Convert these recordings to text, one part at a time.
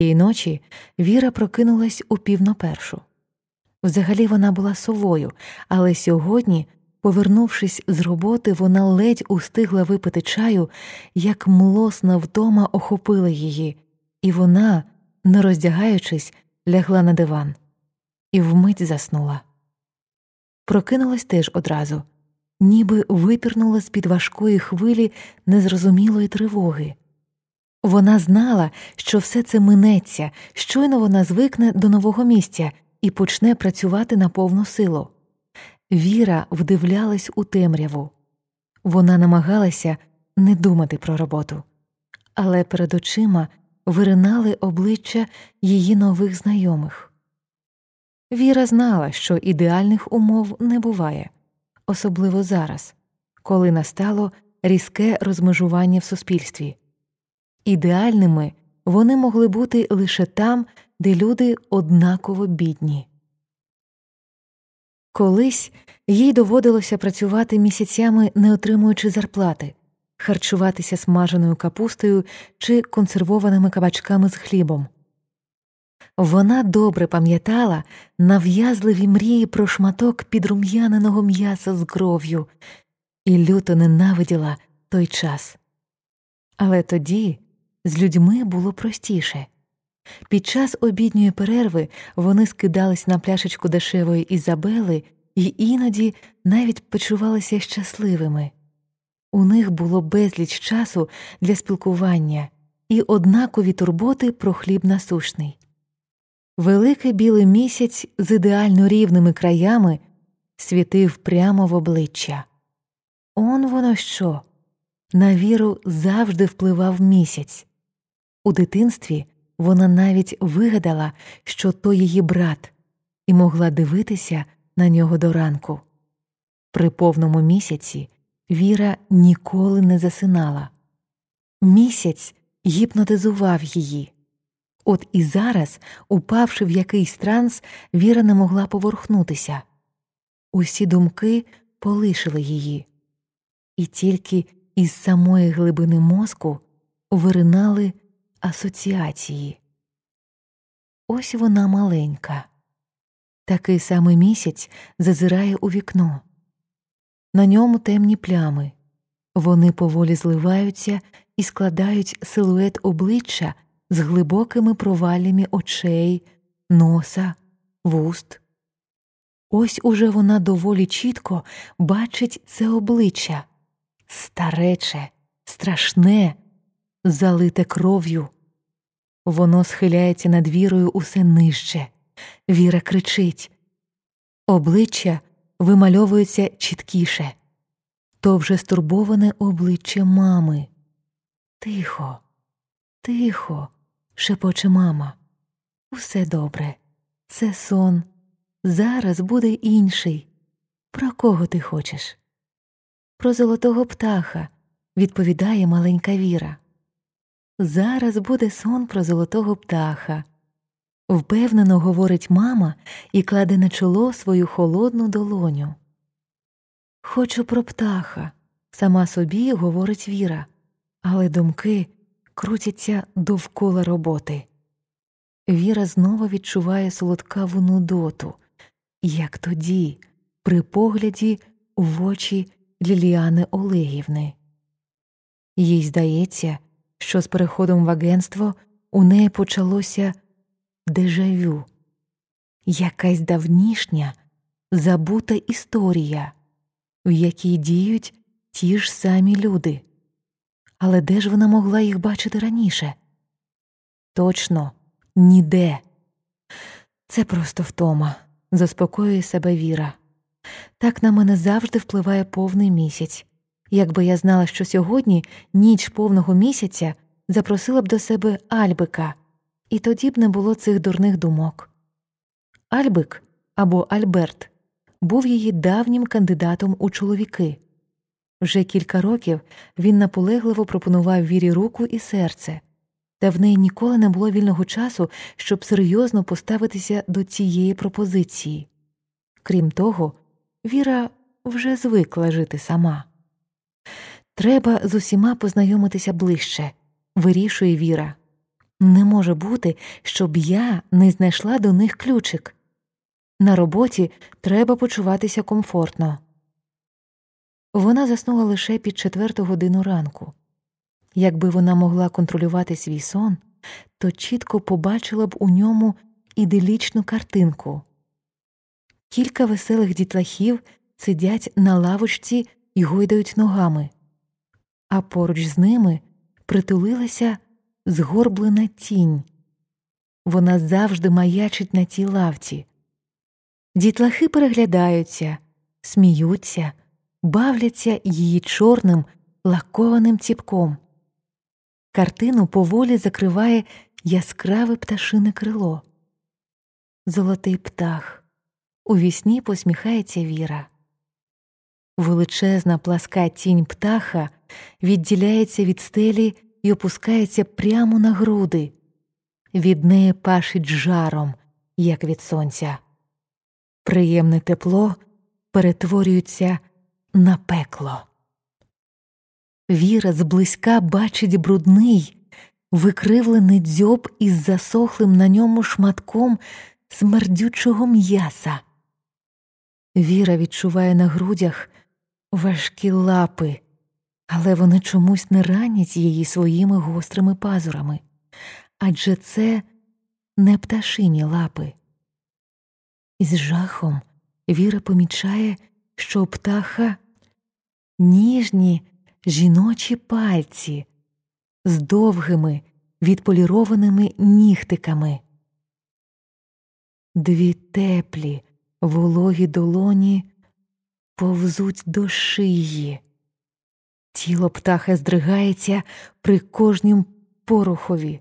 Тієї ночі Віра прокинулась у пів на першу. Взагалі вона була совою, але сьогодні, повернувшись з роботи, вона ледь устигла випити чаю, як млосна вдома охопила її, і вона, не роздягаючись, лягла на диван і вмить заснула. Прокинулась теж одразу, ніби випірнула з під важкої хвилі незрозумілої тривоги. Вона знала, що все це минеться, щойно вона звикне до нового місця і почне працювати на повну силу. Віра вдивлялась у темряву. Вона намагалася не думати про роботу, але перед очима виринали обличчя її нових знайомих. Віра знала, що ідеальних умов не буває, особливо зараз, коли настало різке розмежування в суспільстві. Ідеальними вони могли бути лише там, де люди однаково бідні. Колись їй доводилося працювати місяцями, не отримуючи зарплати, харчуватися смаженою капустою чи консервованими кабачками з хлібом. Вона добре пам'ятала нав'язливі мрії про шматок підрум'яненого м'яса з кров'ю і люто ненавиділа той час. Але тоді з людьми було простіше. Під час обідньої перерви вони скидались на пляшечку дешевої Ізабели і іноді навіть почувалися щасливими. У них було безліч часу для спілкування і однакові турботи про хліб насушний. Великий білий місяць з ідеально рівними краями світив прямо в обличчя. Он воно що? На віру завжди впливав місяць. У дитинстві вона навіть вигадала, що то її брат, і могла дивитися на нього до ранку. При повному місяці Віра ніколи не засинала. Місяць гіпнотизував її. От і зараз, упавши в якийсь транс, Віра не могла поворухнутися. Усі думки полишили її, і тільки із самої глибини мозку виринали асоціації. Ось вона маленька. Такий самий місяць зазирає у вікно. На ньому темні плями. Вони поволі зливаються і складають силует обличчя з глибокими провалями очей, носа, вуст. Ось уже вона доволі чітко бачить це обличчя старече, страшне, залите кров'ю. Воно схиляється над вірою усе нижче. Віра кричить. Обличчя вимальовується чіткіше. То вже стурбоване обличчя мами. Тихо, тихо, шепоче мама. Усе добре. Це сон. Зараз буде інший. Про кого ти хочеш? Про золотого птаха, відповідає маленька Віра. Зараз буде сон про золотого птаха. Впевнено говорить мама і кладе на чоло свою холодну долоню. Хочу про птаха, сама собі говорить Віра, але думки крутяться довкола роботи. Віра знову відчуває солодкаву нудоту, як тоді, при погляді в очі Ліліани Олегівни. Їй здається, що з переходом в агентство у неї почалося дежавю, якась давнішня забута історія, в якій діють ті ж самі люди. Але де ж вона могла їх бачити раніше? Точно, ніде. Це просто втома, заспокоює себе Віра. Так на мене завжди впливає повний місяць. Якби я знала, що сьогодні ніч повного місяця запросила б до себе Альбика, і тоді б не було цих дурних думок. Альбик або Альберт був її давнім кандидатом у чоловіки. Вже кілька років він наполегливо пропонував вірі руку і серце, та в неї ніколи не було вільного часу, щоб серйозно поставитися до цієї пропозиції. Крім того, Віра вже звикла жити сама. Треба з усіма познайомитися ближче, вирішує Віра. Не може бути, щоб я не знайшла до них ключик. На роботі треба почуватися комфортно. Вона заснула лише під четверту годину ранку. Якби вона могла контролювати свій сон, то чітко побачила б у ньому іделічну картинку. Кілька веселих дітлахів сидять на лавочці і гойдають ногами, а поруч з ними притулилася згорблена тінь. Вона завжди маячить на тій лавці. Дітлахи переглядаються, сміються, бавляться її чорним лакованим ціпком. Картину поволі закриває яскраве пташине крило. Золотий птах. У вісні посміхається Віра. Величезна пласка тінь птаха відділяється від стелі і опускається прямо на груди. Від неї пашить жаром, як від сонця. Приємне тепло перетворюється на пекло. Віра зблизька бачить брудний, викривлений дзьоб із засохлим на ньому шматком смердючого м'яса. Віра відчуває на грудях важкі лапи, але вони чомусь не ранять її своїми гострими пазурами адже це не пташині лапи. Із жахом Віра помічає, що у птаха ніжні жіночі пальці з довгими відполірованими нігтиками. Дві теплі, вологі долоні повзуть до шиї. Тіло птаха здригається при кожнім порухові.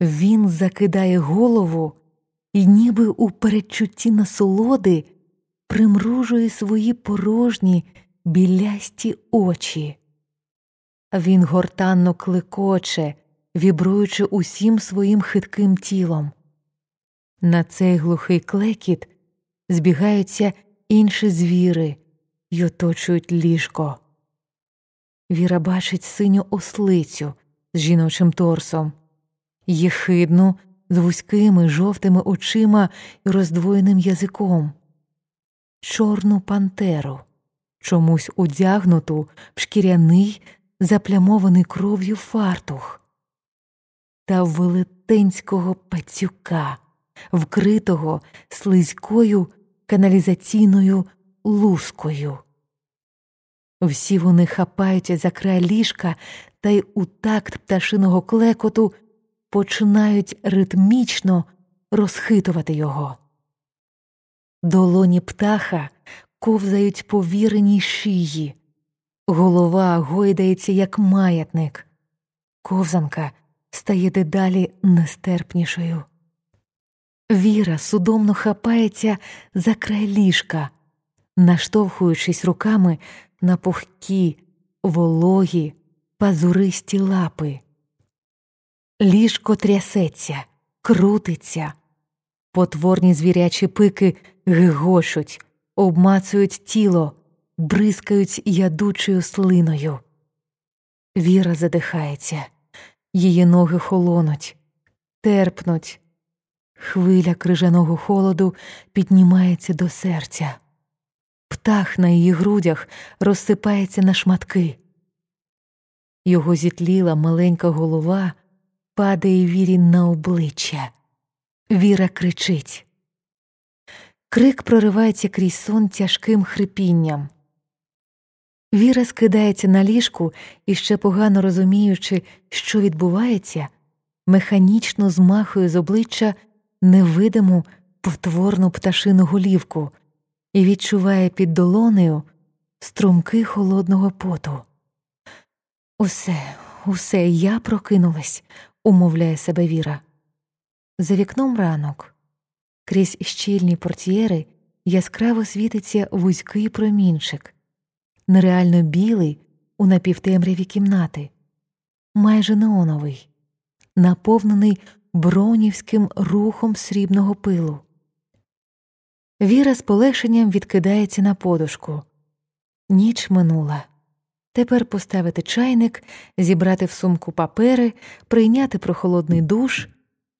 Він закидає голову і, ніби у передчутті насолоди, примружує свої порожні білясті очі. Він гортанно кликоче, вібруючи усім своїм хитким тілом. На цей глухий клекіт збігаються інші звіри й оточують ліжко. Віра бачить синю ослицю з жіночим торсом, єхидну з вузькими жовтими очима і роздвоєним язиком, чорну пантеру, чомусь одягнуту в шкіряний, заплямований кров'ю фартух та велетенського пацюка, вкритого слизькою каналізаційною лускою. Всі вони хапаються за край ліжка та й у такт пташиного клекоту починають ритмічно розхитувати його. Долоні птаха ковзають по віреній шиї, голова гойдається, як маятник, ковзанка стає дедалі нестерпнішою. Віра судомно хапається за край ліжка, наштовхуючись руками на пухкі, вологі, пазуристі лапи. Ліжко трясеться, крутиться, потворні звірячі пики гигошуть, обмацують тіло, бризкають ядучою слиною. Віра задихається, її ноги холонуть, терпнуть. Хвиля крижаного холоду піднімається до серця. Птах на її грудях розсипається на шматки. Його зітліла маленька голова падає вірі на обличчя. Віра кричить. Крик проривається крізь сон тяжким хрипінням. Віра скидається на ліжку і, ще погано розуміючи, що відбувається, механічно змахує з обличчя невидиму потворну пташину голівку і відчуває під долонею струмки холодного поту. Усе, усе, я прокинулась, умовляє себе Віра. За вікном ранок, крізь щільні портьєри яскраво світиться вузький промінчик, нереально білий у напівтемряві кімнати, майже неоновий, наповнений бронівським рухом срібного пилу. Віра з полегшенням відкидається на подушку. Ніч минула. Тепер поставити чайник, зібрати в сумку папери, прийняти прохолодний душ,